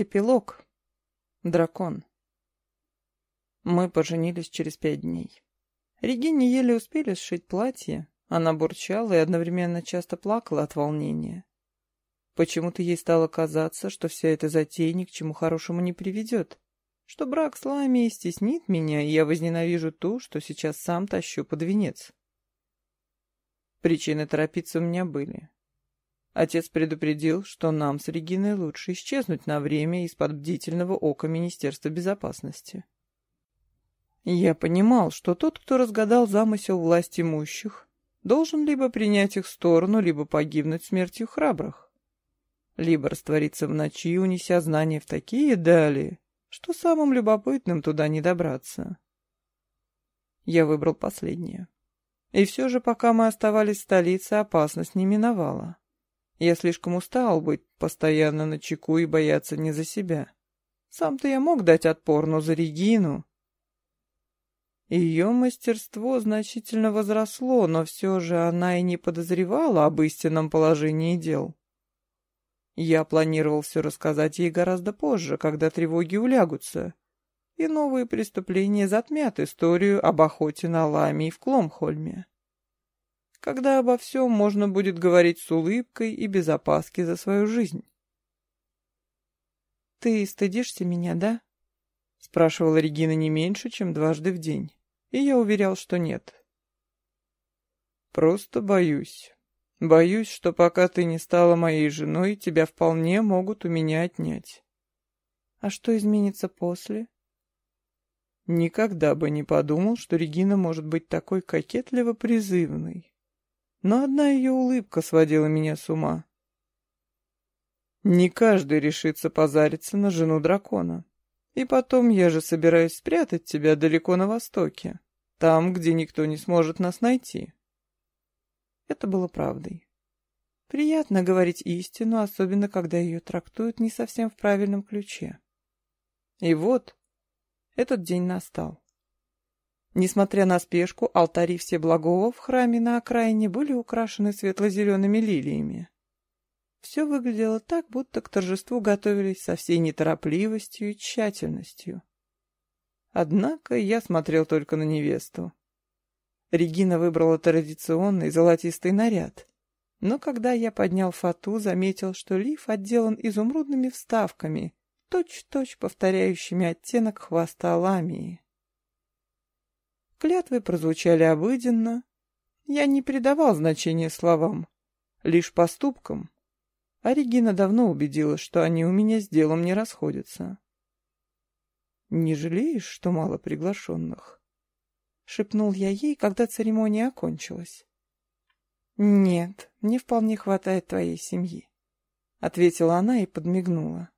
Эпилог. Дракон. Мы поженились через пять дней. Регине еле успели сшить платье. Она бурчала и одновременно часто плакала от волнения. Почему-то ей стало казаться, что вся эта затея ни к чему хорошему не приведет, что брак с Ламией стеснит меня, и я возненавижу то, что сейчас сам тащу под венец. Причины торопиться у меня были. Отец предупредил, что нам с Региной лучше исчезнуть на время из-под бдительного ока Министерства безопасности. Я понимал, что тот, кто разгадал замысел власть имущих, должен либо принять их сторону, либо погибнуть смертью храбрых, либо раствориться в ночи, унеся знания в такие дали, что самым любопытным туда не добраться. Я выбрал последнее. И все же, пока мы оставались в столице, опасность не миновала. Я слишком устал быть постоянно на чеку и бояться не за себя. Сам-то я мог дать отпор, но за Регину... Ее мастерство значительно возросло, но все же она и не подозревала об истинном положении дел. Я планировал все рассказать ей гораздо позже, когда тревоги улягутся, и новые преступления затмят историю об охоте на Ламе и в Кломхольме когда обо всем можно будет говорить с улыбкой и без опаски за свою жизнь. «Ты стыдишься меня, да?» — спрашивала Регина не меньше, чем дважды в день, и я уверял, что нет. «Просто боюсь. Боюсь, что пока ты не стала моей женой, тебя вполне могут у меня отнять». «А что изменится после?» Никогда бы не подумал, что Регина может быть такой кокетливо-призывной но одна ее улыбка сводила меня с ума. Не каждый решится позариться на жену дракона. И потом я же собираюсь спрятать тебя далеко на востоке, там, где никто не сможет нас найти. Это было правдой. Приятно говорить истину, особенно когда ее трактуют не совсем в правильном ключе. И вот этот день настал. Несмотря на спешку, алтари Всеблагого в храме на окраине были украшены светло-зелеными лилиями. Все выглядело так, будто к торжеству готовились со всей неторопливостью и тщательностью. Однако я смотрел только на невесту. Регина выбрала традиционный золотистый наряд. Но когда я поднял фату, заметил, что лиф отделан изумрудными вставками, точь-точь повторяющими оттенок хвоста ламии. Клятвы прозвучали обыденно. Я не придавал значения словам, лишь поступкам. А Регина давно убедилась, что они у меня с делом не расходятся. «Не жалеешь, что мало приглашенных?» — шепнул я ей, когда церемония окончилась. «Нет, мне вполне хватает твоей семьи», — ответила она и подмигнула.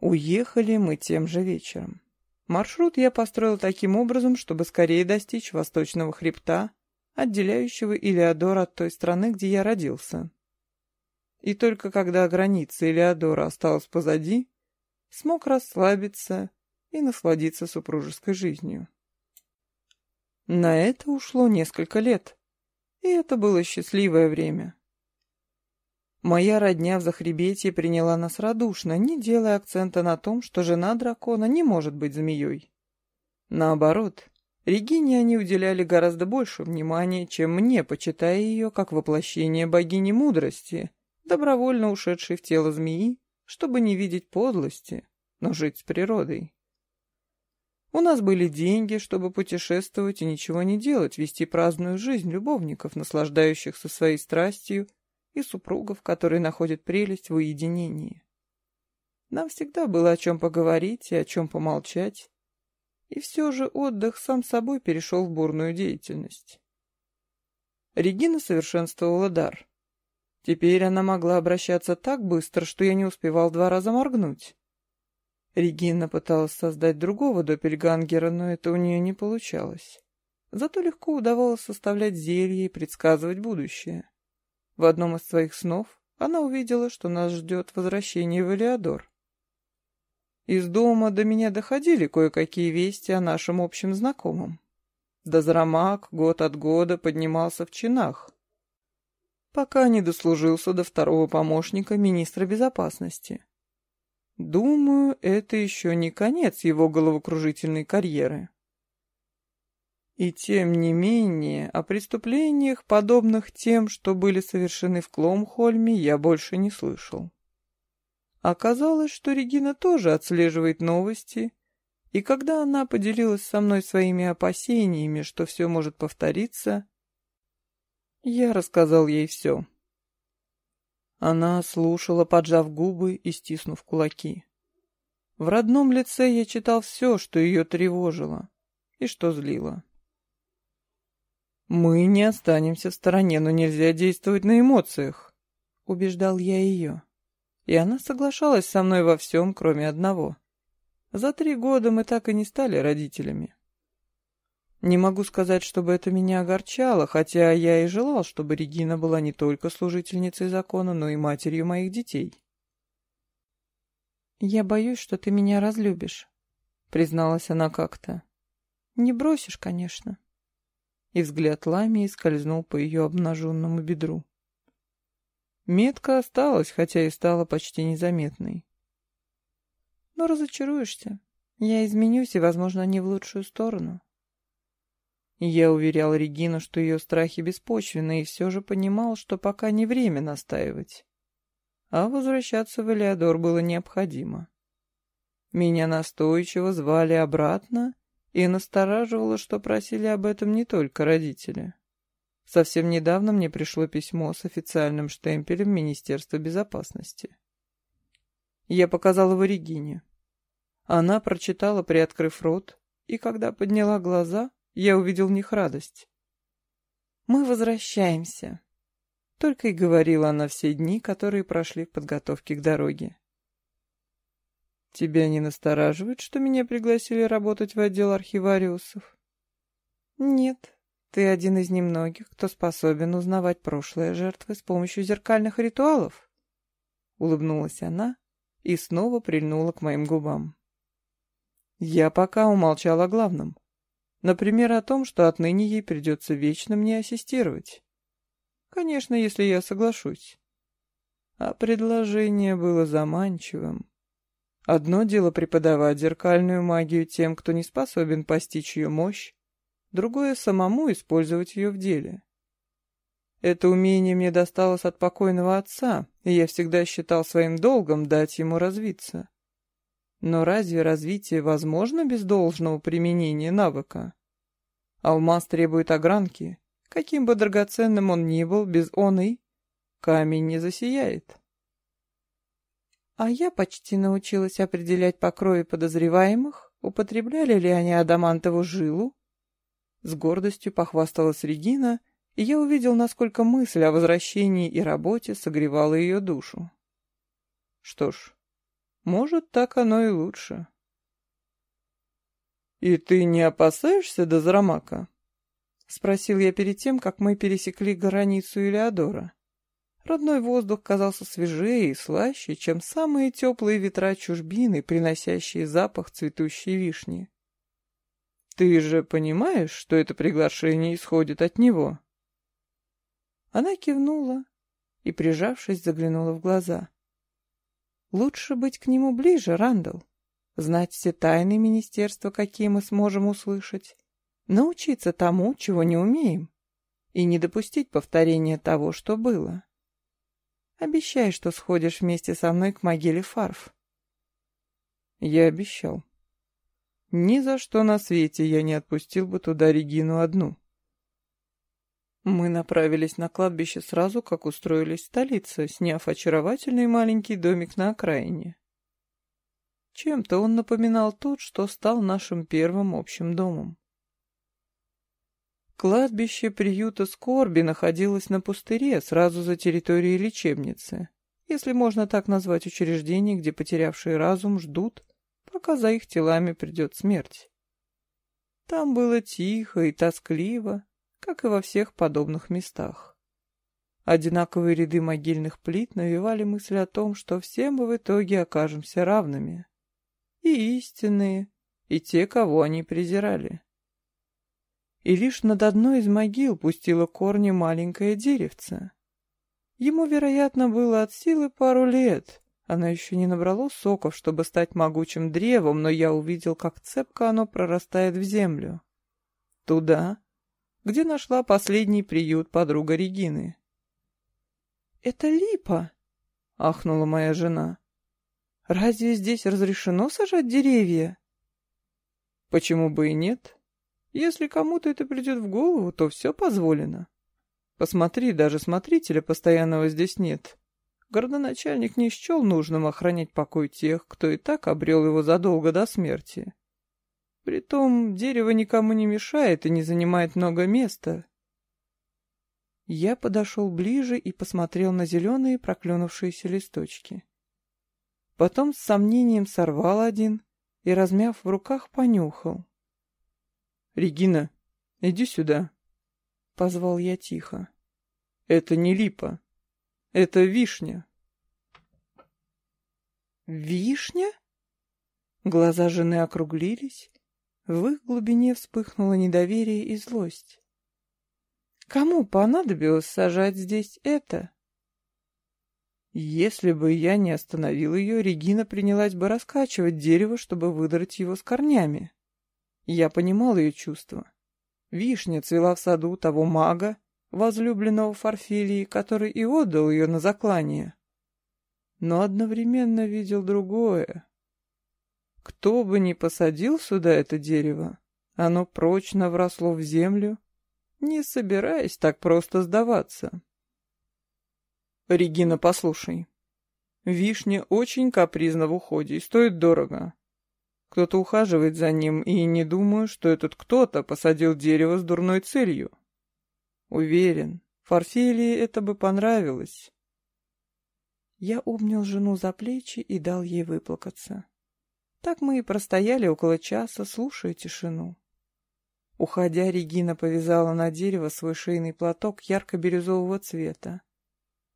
Уехали мы тем же вечером. Маршрут я построил таким образом, чтобы скорее достичь восточного хребта, отделяющего Илеодор от той страны, где я родился. И только когда граница Илеодора осталась позади, смог расслабиться и насладиться супружеской жизнью. На это ушло несколько лет, и это было счастливое время. Моя родня в Захребетье приняла нас радушно, не делая акцента на том, что жена дракона не может быть змеей. Наоборот, Регине они уделяли гораздо больше внимания, чем мне, почитая ее как воплощение богини мудрости, добровольно ушедшей в тело змеи, чтобы не видеть подлости, но жить с природой. У нас были деньги, чтобы путешествовать и ничего не делать, вести праздную жизнь любовников, наслаждающихся своей страстью и супругов, которые находят прелесть в уединении. Нам всегда было о чем поговорить и о чем помолчать, и все же отдых сам собой перешел в бурную деятельность. Регина совершенствовала дар. Теперь она могла обращаться так быстро, что я не успевал два раза моргнуть. Регина пыталась создать другого доппельгангера, но это у нее не получалось. Зато легко удавалось составлять зелья и предсказывать будущее. В одном из своих снов она увидела, что нас ждет возвращение в Элеодор. Из дома до меня доходили кое-какие вести о нашем общем знакомом. Дозрамак год от года поднимался в чинах, пока не дослужился до второго помощника министра безопасности. Думаю, это еще не конец его головокружительной карьеры. И тем не менее, о преступлениях, подобных тем, что были совершены в Кломхольме, я больше не слышал. Оказалось, что Регина тоже отслеживает новости, и когда она поделилась со мной своими опасениями, что все может повториться, я рассказал ей все. Она слушала, поджав губы и стиснув кулаки. В родном лице я читал все, что ее тревожило и что злило. «Мы не останемся в стороне, но нельзя действовать на эмоциях», — убеждал я ее. И она соглашалась со мной во всем, кроме одного. За три года мы так и не стали родителями. Не могу сказать, чтобы это меня огорчало, хотя я и желал, чтобы Регина была не только служительницей закона, но и матерью моих детей. «Я боюсь, что ты меня разлюбишь», — призналась она как-то. «Не бросишь, конечно» и взгляд Ламии скользнул по ее обнаженному бедру. Метка осталась, хотя и стала почти незаметной. Но разочаруешься. Я изменюсь, и, возможно, не в лучшую сторону. Я уверял Регину, что ее страхи беспочвенны, и все же понимал, что пока не время настаивать. А возвращаться в Элеодор было необходимо. Меня настойчиво звали обратно, и настораживало, что просили об этом не только родители. Совсем недавно мне пришло письмо с официальным штемпелем Министерства безопасности. Я показал его Регине. Она прочитала, приоткрыв рот, и когда подняла глаза, я увидел в них радость. «Мы возвращаемся», — только и говорила она все дни, которые прошли в подготовке к дороге. Тебя не настораживает, что меня пригласили работать в отдел архивариусов? Нет, ты один из немногих, кто способен узнавать прошлое жертвы с помощью зеркальных ритуалов. Улыбнулась она и снова прильнула к моим губам. Я пока умолчал о главном. Например, о том, что отныне ей придется вечно мне ассистировать. Конечно, если я соглашусь. А предложение было заманчивым. Одно дело преподавать зеркальную магию тем, кто не способен постичь ее мощь, другое — самому использовать ее в деле. Это умение мне досталось от покойного отца, и я всегда считал своим долгом дать ему развиться. Но разве развитие возможно без должного применения навыка? Алмаз требует огранки. Каким бы драгоценным он ни был, без он камень не засияет. А я почти научилась определять покрои подозреваемых, употребляли ли они адамантову жилу. С гордостью похвасталась Регина, и я увидел, насколько мысль о возвращении и работе согревала ее душу. Что ж, может, так оно и лучше. «И ты не опасаешься Дозрамака?» — спросил я перед тем, как мы пересекли границу Илеодора. Родной воздух казался свежее и слаще, чем самые теплые ветра чужбины, приносящие запах цветущей вишни. «Ты же понимаешь, что это приглашение исходит от него?» Она кивнула и, прижавшись, заглянула в глаза. «Лучше быть к нему ближе, Рандall, знать все тайны министерства, какие мы сможем услышать, научиться тому, чего не умеем, и не допустить повторения того, что было». Обещай, что сходишь вместе со мной к могиле Фарф. Я обещал. Ни за что на свете я не отпустил бы туда Регину одну. Мы направились на кладбище сразу, как устроились в столице, сняв очаровательный маленький домик на окраине. Чем-то он напоминал тот, что стал нашим первым общим домом. Кладбище приюта скорби находилось на пустыре, сразу за территорией лечебницы, если можно так назвать учреждение, где потерявшие разум ждут, пока за их телами придет смерть. Там было тихо и тоскливо, как и во всех подобных местах. Одинаковые ряды могильных плит навевали мысль о том, что все мы в итоге окажемся равными. И истинные, и те, кого они презирали и лишь над одной из могил пустило корни маленькое деревце. Ему, вероятно, было от силы пару лет, Оно еще не набрало соков, чтобы стать могучим древом, но я увидел, как цепко оно прорастает в землю. Туда, где нашла последний приют подруга Регины. «Это липа!» — ахнула моя жена. «Разве здесь разрешено сажать деревья?» «Почему бы и нет? Если кому-то это придет в голову, то все позволено. Посмотри, даже смотрителя постоянного здесь нет. Городоначальник не счел нужным охранять покой тех, кто и так обрел его задолго до смерти. Притом дерево никому не мешает и не занимает много места. Я подошел ближе и посмотрел на зеленые проклюнувшиеся листочки. Потом с сомнением сорвал один и, размяв в руках, понюхал. «Регина, иди сюда», — позвал я тихо. «Это не липа. Это вишня. Вишня? Глаза жены округлились. В их глубине вспыхнуло недоверие и злость. Кому понадобилось сажать здесь это? Если бы я не остановил ее, Регина принялась бы раскачивать дерево, чтобы выдрать его с корнями. Я понимал ее чувства. Вишня цвела в саду того мага, возлюбленного Фарфилии, который и отдал ее на заклание. Но одновременно видел другое. Кто бы ни посадил сюда это дерево, оно прочно вросло в землю, не собираясь так просто сдаваться. «Регина, послушай. Вишня очень капризна в уходе и стоит дорого. Кто-то ухаживает за ним, и не думаю, что этот кто-то посадил дерево с дурной целью. Уверен, Форфелии это бы понравилось. Я обнял жену за плечи и дал ей выплакаться. Так мы и простояли около часа, слушая тишину. Уходя, Регина повязала на дерево свой шейный платок ярко-бирюзового цвета.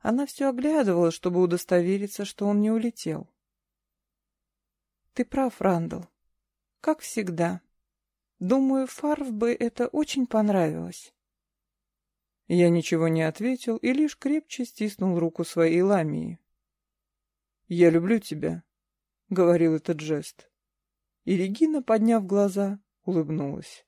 Она все оглядывала, чтобы удостовериться, что он не улетел. «Ты прав, Рандall. Как всегда. Думаю, Фарв бы это очень понравилось». Я ничего не ответил и лишь крепче стиснул руку своей ламии. «Я люблю тебя», — говорил этот жест. И Регина, подняв глаза, улыбнулась.